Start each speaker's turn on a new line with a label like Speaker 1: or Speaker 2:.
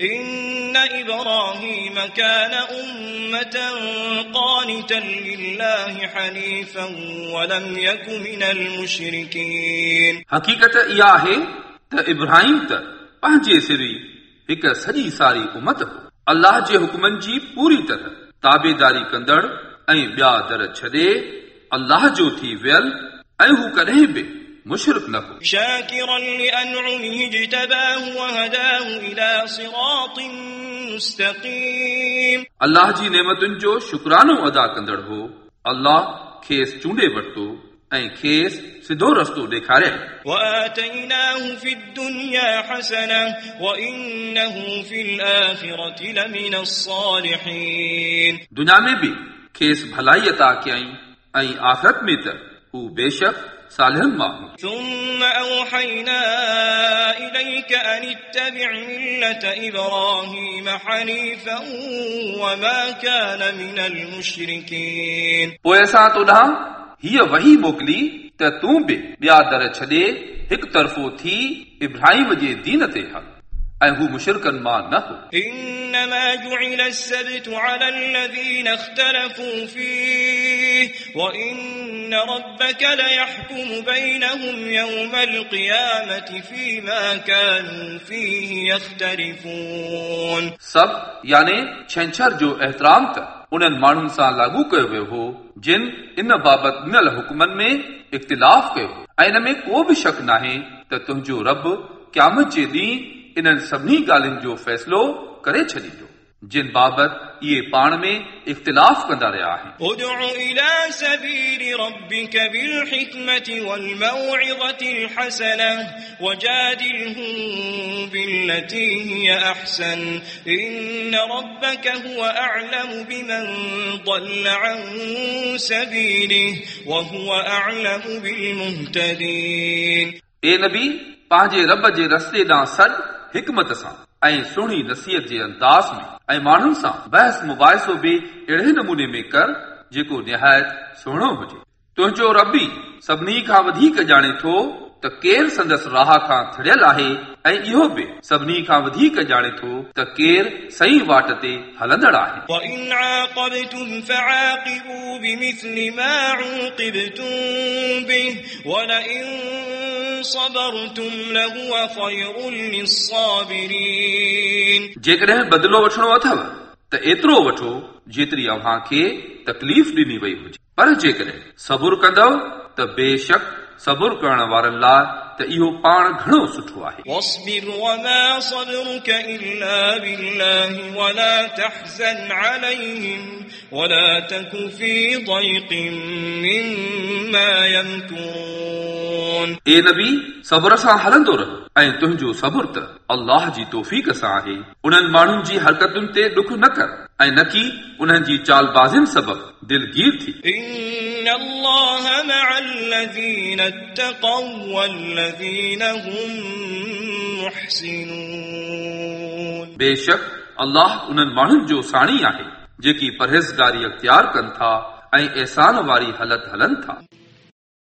Speaker 1: إن إبراهيم كان أمة قانتا لله حنيفا ولم يك من المشركين
Speaker 2: حقيقه اها آهي ته ابراهيم ته پنهنجي سري هڪ سڄي ساري امت الله جي حڪمن جي پوري طرح تابعداري कंदड़ ऐं بيادر दर الله جو जो ويل वियल هو हू कॾहिं مشرف له شاكرا لأنعمه اجتباه وهداه إلى صراط مستقيم الله جي نعمتن جو شکرانو ادا کندڑ ہو اللہ کھیس چونڈے وٹتو ऐं खेसि सिधो रस्तो ॾेखारियईं
Speaker 1: وآتيناه في الدنيا حسنة وإنه في
Speaker 2: الآخرة لمن الصالحين دنيا में बि खेसि भलाई अता कयई ऐं आख़िरत में त हू बेशक سالهم
Speaker 1: ثم أوحينا إليك أن اتبع ملة إبراهيم حنيفا وما كان من المشركين
Speaker 2: ويسا असां هي وحي بوكلي मोकिली त तूं बि ॿिया दर छॾे हिकु तरफ़ो थी इब्राहिम ऐं हू मुशरकनि मां न हो إنما جعل السبت على الذين اختلفوا
Speaker 1: فيه وإن ربك ليحكم بينهم يوم القيامة فيما كانوا فيه يختلفون
Speaker 2: سب يعني छंछर जो एहतराम कर उन्हनि माण्हुनि सां लाॻू कयो वियो हो जिन इन बाबति ॾिनल हुक्मनि में इख़्तिलाफ़ कयो ऐं इन में को बि शक नाहे त तुंहिंजो रब क़यामत जे ॾींहुं इन्हनि सभिनी ॻाल्हियुनि जो फ़ैसिलो करे छॾींदो जिन बाबति इहे पाण में इख़्तिलाफ़ कंदा रहिया आहिनि ए नबी पंहिंजे रब जे रस्ते ॾांहुं सॾु हिकमत सां ऐं सुहिणी नसीहत जे अंदाज़ में ऐं माण्हुनि सां बहस मुबाहिसो बि अहिड़े नमूने में कर जेको निहायत सुहिणो हुजे तुंहिंजो रबी सभिनी खां वधीक ॼाणे थो त केरु संदसि राह खां थिड़ियल आहे ऐं इहो बि सभिनी खां वधीक ॼाणे थो त केरु सही वाट ते हलंदड़ आहे जेकॾहिं बदिलो वठणो अथव त एतिरो वठो जेतिरी अव्हां खे तकलीफ़ ॾिनी वई हुजे पर जेकॾहिं सबुर कंदव त बेशक صبر करण وار اللہ त इहो پان گھنو सुठो ہے واصبر وما صبرك إلا
Speaker 1: بالله ولا تحزن عليهم ولا تك
Speaker 2: في ضيق مما يمكرون اے नबी सब्र सां हलंदो रहो ऐं तुंहिंजो सब्र त अलाह जी तोफ़ीक सां आहे उन्हनि माण्हुनि जी हरकतुनि ते ॾुख न कर ऐं न की उन्हनि जी चालबाज़ियुनि सबबु दिलगीर थी إن الله مع الذين اتقوا والذين
Speaker 1: هم محسنون
Speaker 2: बेशक अल्लाह उन्हनि माण्हुनि जो साणी आहे जेकी परहेज़गारी अख्तियार कनि था ऐं अहसान वारी हालत हलनि था